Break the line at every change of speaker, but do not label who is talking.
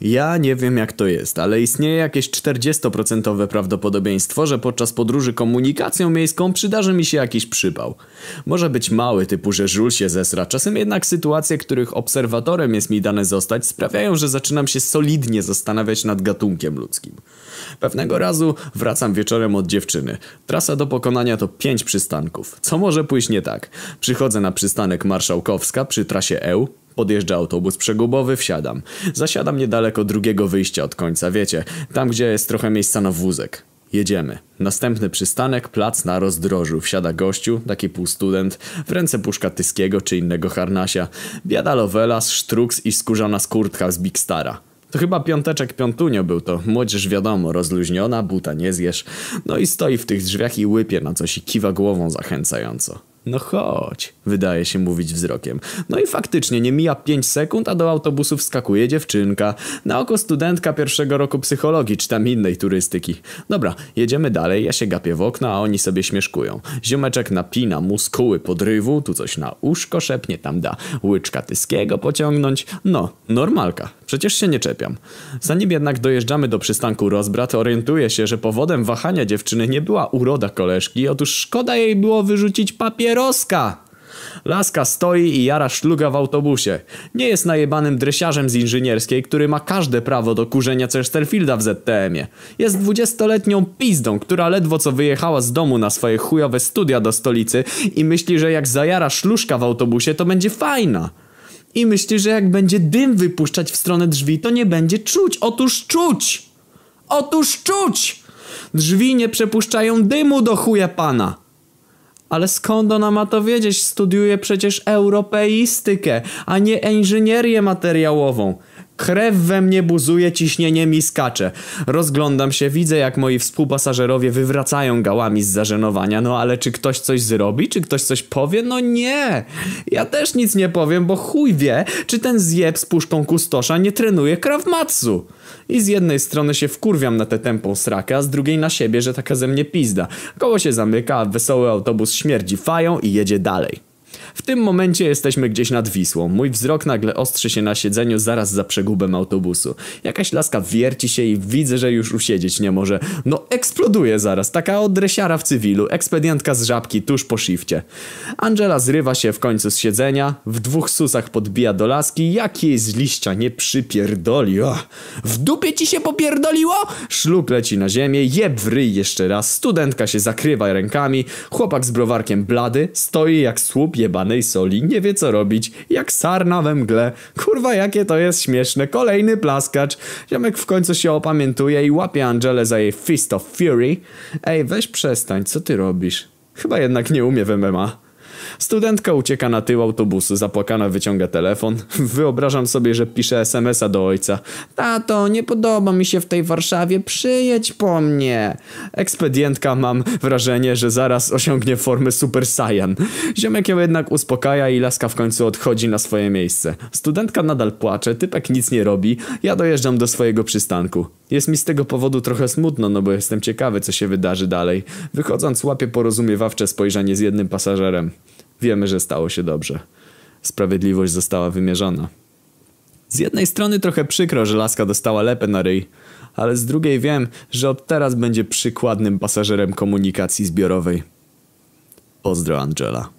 Ja nie wiem jak to jest, ale istnieje jakieś 40% prawdopodobieństwo, że podczas podróży komunikacją miejską przydarzy mi się jakiś przypał. Może być mały, typu że żul się zesra, czasem jednak sytuacje, których obserwatorem jest mi dane zostać, sprawiają, że zaczynam się solidnie zastanawiać nad gatunkiem ludzkim. Pewnego razu wracam wieczorem od dziewczyny. Trasa do pokonania to 5 przystanków. Co może pójść nie tak? Przychodzę na przystanek Marszałkowska przy trasie EU, Podjeżdża autobus przegubowy, wsiadam. Zasiadam niedaleko drugiego wyjścia od końca, wiecie, tam gdzie jest trochę miejsca na wózek. Jedziemy. Następny przystanek, plac na rozdrożu. Wsiada gościu, taki półstudent, w ręce puszka Tyskiego czy innego harnasia. Biada Lovelas, sztruks i skórzana skórtka z Big Stara. To chyba piąteczek piątunio był to. Młodzież wiadomo, rozluźniona, buta nie zjesz. No i stoi w tych drzwiach i łypie na coś i kiwa głową zachęcająco. No chodź, wydaje się mówić wzrokiem. No i faktycznie nie mija 5 sekund, a do autobusu wskakuje dziewczynka. Na oko studentka pierwszego roku psychologii czy tam innej turystyki. Dobra, jedziemy dalej, ja się gapię w okno, a oni sobie śmieszkują. Ziomeczek napina muskuły podrywu, tu coś na uszko szepnie, tam da łyczka tyskiego pociągnąć. No, normalka. Przecież się nie czepiam. Zanim jednak dojeżdżamy do przystanku Rozbrat, orientuję się, że powodem wahania dziewczyny nie była uroda koleżki, otóż szkoda jej było wyrzucić papieroska. Laska stoi i jara szluga w autobusie. Nie jest najebanym dresiarzem z inżynierskiej, który ma każde prawo do kurzenia Chesterfielda w ZTM-ie. Jest dwudziestoletnią pizdą, która ledwo co wyjechała z domu na swoje chujowe studia do stolicy i myśli, że jak zajara szluszka w autobusie, to będzie fajna. I myśli, że jak będzie dym wypuszczać w stronę drzwi, to nie będzie czuć. Otóż czuć! Otóż czuć! Drzwi nie przepuszczają dymu do chuja pana. Ale skąd ona ma to wiedzieć? Studiuje przecież europeistykę, a nie inżynierię materiałową. Krew we mnie buzuje, ciśnienie mi skacze. Rozglądam się, widzę jak moi współpasażerowie wywracają gałami z zażenowania, no ale czy ktoś coś zrobi? Czy ktoś coś powie? No nie! Ja też nic nie powiem, bo chuj wie, czy ten zjeb z puszką kustosza nie trenuje Krav Matsu. I z jednej strony się wkurwiam na tę tępą srakę, a z drugiej na siebie, że taka ze mnie pizda. Koło się zamyka, a wesoły autobus śmierdzi fają i jedzie dalej. W tym momencie jesteśmy gdzieś nad Wisłą. Mój wzrok nagle ostrzy się na siedzeniu zaraz za przegubem autobusu. Jakaś laska wierci się i widzę, że już usiedzieć nie może. No eksploduje zaraz, taka odresiara w cywilu, ekspedientka z żabki tuż po shifcie. Angela zrywa się w końcu z siedzenia, w dwóch susach podbija do laski, jak jej z liścia nie przypierdoli. Oh. W dupie ci się popierdoliło? Szluk leci na ziemię, jeb w ryj jeszcze raz, studentka się zakrywa rękami, chłopak z browarkiem blady, stoi jak słup jebanej soli, nie wie co robić, jak sarna we mgle. Kurwa, jakie to jest śmieszne. Kolejny plaskacz. Ziomek w końcu się opamiętuje i łapie Angelę za jej Fist of Fury. Ej, weź przestań, co ty robisz? Chyba jednak nie umie w MMA. Studentka ucieka na tył autobusu, zapłakana wyciąga telefon. Wyobrażam sobie, że pisze smsa do ojca. Tato, nie podoba mi się w tej Warszawie, przyjedź po mnie. Ekspedientka mam wrażenie, że zaraz osiągnie formę Super Saiyan. Ziomek ją jednak uspokaja i laska w końcu odchodzi na swoje miejsce. Studentka nadal płacze, typek nic nie robi, ja dojeżdżam do swojego przystanku. Jest mi z tego powodu trochę smutno, no bo jestem ciekawy, co się wydarzy dalej. Wychodząc, łapię porozumiewawcze spojrzenie z jednym pasażerem. Wiemy, że stało się dobrze. Sprawiedliwość została wymierzona. Z jednej strony trochę przykro, że laska dostała lepę na ryj, ale z drugiej wiem, że od teraz będzie przykładnym pasażerem komunikacji zbiorowej. Pozdro Angela.